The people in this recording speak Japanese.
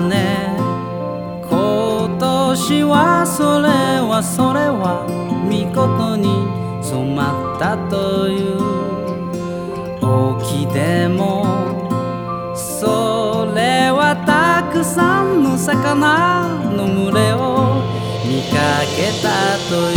ね。今年はそれはそれは見事に染まったという。沖でもそれはたくさんの魚の群れを見かけたという。